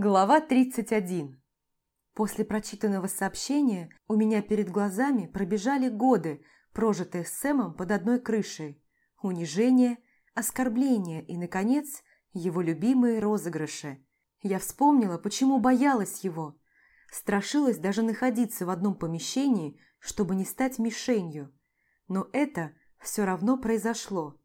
Глава 31. После прочитанного сообщения у меня перед глазами пробежали годы, прожитые с Сэмом под одной крышей. Унижение, оскорбление и, наконец, его любимые розыгрыши. Я вспомнила, почему боялась его. Страшилась даже находиться в одном помещении, чтобы не стать мишенью. Но это все равно произошло.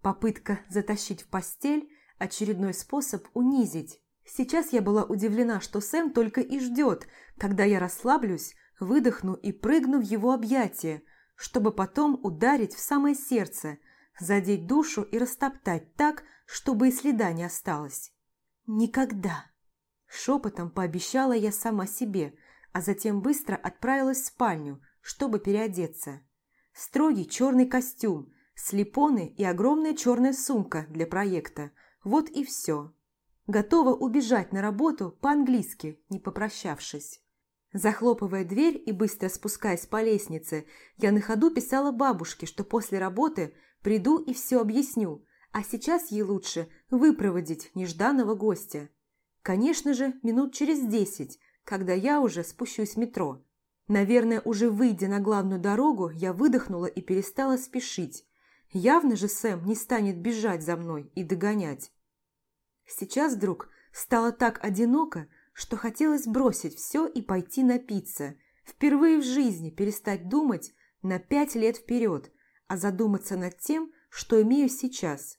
Попытка затащить в постель – очередной способ унизить. Сейчас я была удивлена, что Сэм только и ждет, когда я расслаблюсь, выдохну и прыгну в его объятия, чтобы потом ударить в самое сердце, задеть душу и растоптать так, чтобы и следа не осталось. «Никогда!» Шепотом пообещала я сама себе, а затем быстро отправилась в спальню, чтобы переодеться. Строгий черный костюм, слепоны и огромная черная сумка для проекта. Вот и все готова убежать на работу по-английски, не попрощавшись. Захлопывая дверь и быстро спускаясь по лестнице, я на ходу писала бабушке, что после работы приду и все объясню, а сейчас ей лучше выпроводить нежданного гостя. Конечно же, минут через десять, когда я уже спущусь в метро. Наверное, уже выйдя на главную дорогу, я выдохнула и перестала спешить. Явно же Сэм не станет бежать за мной и догонять. Сейчас вдруг стало так одиноко, что хотелось бросить все и пойти напиться. Впервые в жизни перестать думать на пять лет вперед, а задуматься над тем, что имею сейчас.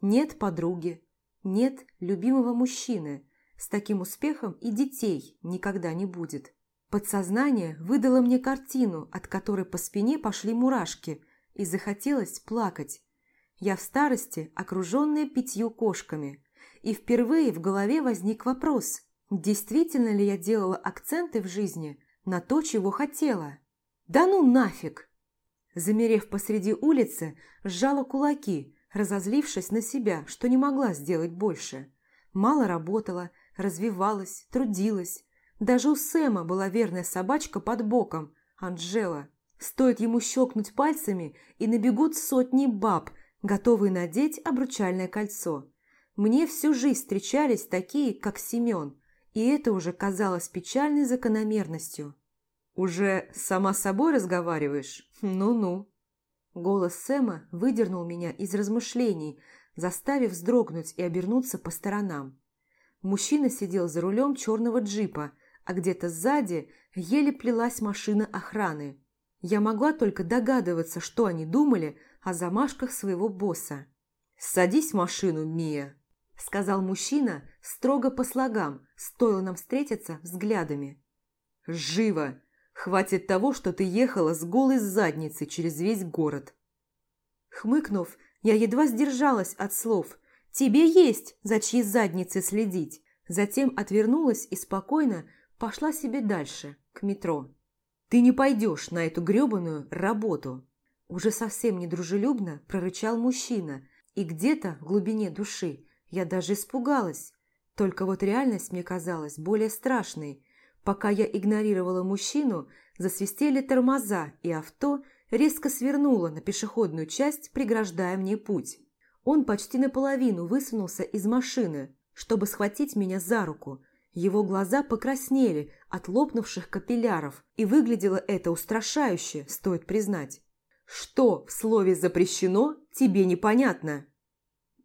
Нет подруги, нет любимого мужчины. С таким успехом и детей никогда не будет. Подсознание выдало мне картину, от которой по спине пошли мурашки, и захотелось плакать. Я в старости, окруженная пятью кошками – и впервые в голове возник вопрос, действительно ли я делала акценты в жизни на то, чего хотела. Да ну нафиг! Замерев посреди улицы, сжала кулаки, разозлившись на себя, что не могла сделать больше. Мало работала, развивалась, трудилась. Даже у Сэма была верная собачка под боком, Анжела. Стоит ему щелкнуть пальцами, и набегут сотни баб, готовые надеть обручальное кольцо. Мне всю жизнь встречались такие, как Семен, и это уже казалось печальной закономерностью. «Уже сама собой разговариваешь? Ну-ну». Голос Сэма выдернул меня из размышлений, заставив вздрогнуть и обернуться по сторонам. Мужчина сидел за рулем черного джипа, а где-то сзади еле плелась машина охраны. Я могла только догадываться, что они думали о замашках своего босса. «Садись в машину, Мия!» – сказал мужчина строго по слогам, стоило нам встретиться взглядами. «Живо! Хватит того, что ты ехала с голой задницей через весь город!» Хмыкнув, я едва сдержалась от слов «Тебе есть за чьи задницы следить!» Затем отвернулась и спокойно пошла себе дальше, к метро. «Ты не пойдешь на эту грёбаную работу!» Уже совсем недружелюбно прорычал мужчина, и где-то в глубине души я даже испугалась. Только вот реальность мне казалась более страшной. Пока я игнорировала мужчину, засвистели тормоза, и авто резко свернуло на пешеходную часть, преграждая мне путь. Он почти наполовину высунулся из машины, чтобы схватить меня за руку. Его глаза покраснели от лопнувших капилляров, и выглядело это устрашающе, стоит признать. «Что в слове «запрещено» тебе непонятно?»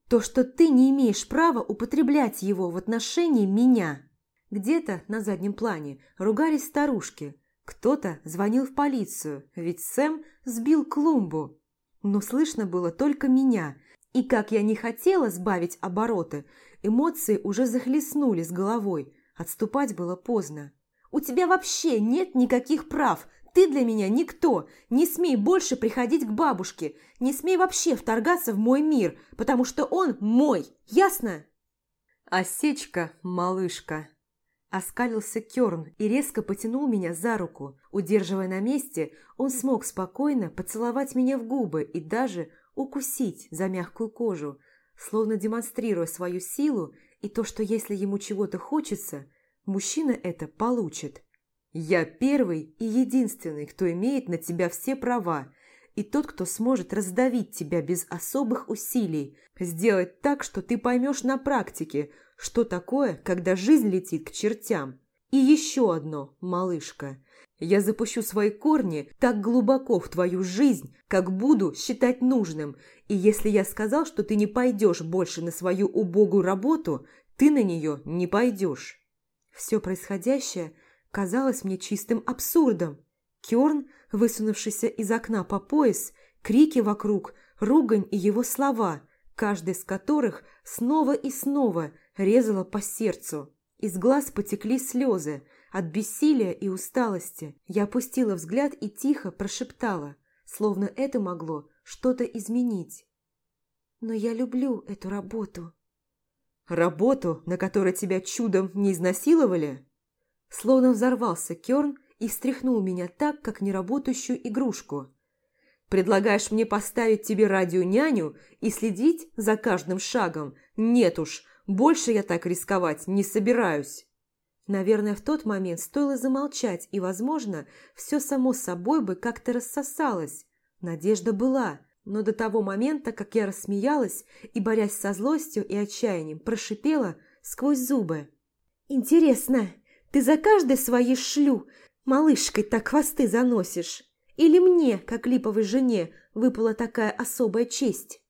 То, что ты не имеешь права употреблять его в отношении меня. Где-то на заднем плане ругались старушки. Кто-то звонил в полицию, ведь Сэм сбил клумбу. Но слышно было только меня. И как я не хотела сбавить обороты, эмоции уже захлестнули с головой. Отступать было поздно. «У тебя вообще нет никаких прав!» Ты для меня никто. Не смей больше приходить к бабушке. Не смей вообще вторгаться в мой мир, потому что он мой. Ясно? Осечка, малышка. Оскалился Кёрн и резко потянул меня за руку. Удерживая на месте, он смог спокойно поцеловать меня в губы и даже укусить за мягкую кожу, словно демонстрируя свою силу и то, что если ему чего-то хочется, мужчина это получит. Я первый и единственный, кто имеет на тебя все права, и тот, кто сможет раздавить тебя без особых усилий, сделать так, что ты поймешь на практике, что такое, когда жизнь летит к чертям. И еще одно, малышка. Я запущу свои корни так глубоко в твою жизнь, как буду считать нужным, и если я сказал, что ты не пойдешь больше на свою убогую работу, ты на нее не пойдешь. Все происходящее казалось мне чистым абсурдом. Кёрн, высунувшийся из окна по пояс, крики вокруг, ругань и его слова, каждый из которых снова и снова резало по сердцу. Из глаз потекли слезы от бессилия и усталости. Я опустила взгляд и тихо прошептала, словно это могло что-то изменить. Но я люблю эту работу. Работу, на которой тебя чудом не изнасиловали? Словно взорвался Кёрн и встряхнул меня так, как неработающую игрушку. Предлагаешь мне поставить тебе радионяню и следить за каждым шагом? Нет уж, больше я так рисковать не собираюсь. Наверное, в тот момент стоило замолчать, и, возможно, все само собой бы как-то рассосалось. Надежда была, но до того момента, как я рассмеялась и, борясь со злостью и отчаянием, прошипела сквозь зубы. «Интересно, ты за каждой своей шлю малышкой так хвосты заносишь? Или мне, как липовой жене, выпала такая особая честь?»